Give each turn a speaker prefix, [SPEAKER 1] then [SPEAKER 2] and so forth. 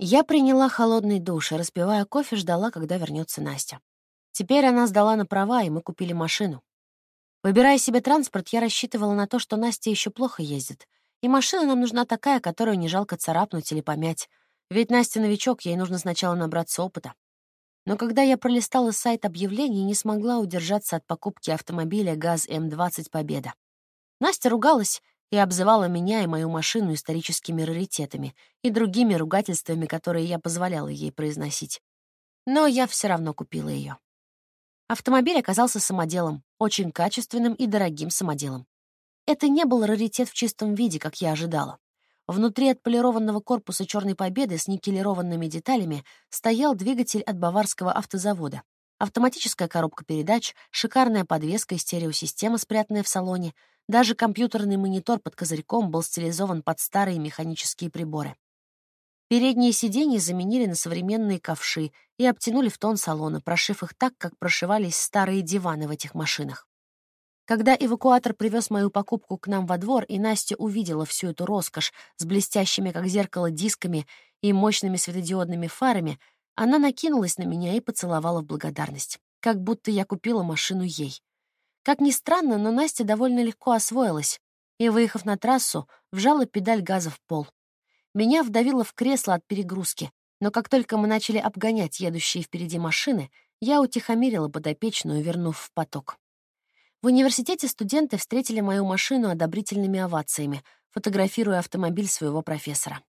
[SPEAKER 1] Я приняла холодный душ и, распивая кофе, ждала, когда вернется Настя. Теперь она сдала на права, и мы купили машину. Выбирая себе транспорт, я рассчитывала на то, что Настя еще плохо ездит. И машина нам нужна такая, которую не жалко царапнуть или помять. Ведь Настя новичок, ей нужно сначала набраться опыта. Но когда я пролистала сайт объявлений, не смогла удержаться от покупки автомобиля ГАЗ-М20 «Победа». Настя ругалась и обзывала меня и мою машину историческими раритетами и другими ругательствами, которые я позволяла ей произносить. Но я все равно купила ее. Автомобиль оказался самоделом, очень качественным и дорогим самоделом. Это не был раритет в чистом виде, как я ожидала. Внутри отполированного корпуса «Черной Победы» с никелированными деталями стоял двигатель от баварского автозавода. Автоматическая коробка передач, шикарная подвеска и стереосистема, спрятанная в салоне. Даже компьютерный монитор под козырьком был стилизован под старые механические приборы. Передние сиденья заменили на современные ковши и обтянули в тон салона, прошив их так, как прошивались старые диваны в этих машинах. Когда эвакуатор привез мою покупку к нам во двор, и Настя увидела всю эту роскошь с блестящими, как зеркало, дисками и мощными светодиодными фарами, она накинулась на меня и поцеловала в благодарность, как будто я купила машину ей. Как ни странно, но Настя довольно легко освоилась и, выехав на трассу, вжала педаль газа в пол. Меня вдавило в кресло от перегрузки, но как только мы начали обгонять едущие впереди машины, я утихомирила подопечную, вернув в поток. В университете студенты встретили мою машину одобрительными овациями, фотографируя автомобиль своего профессора.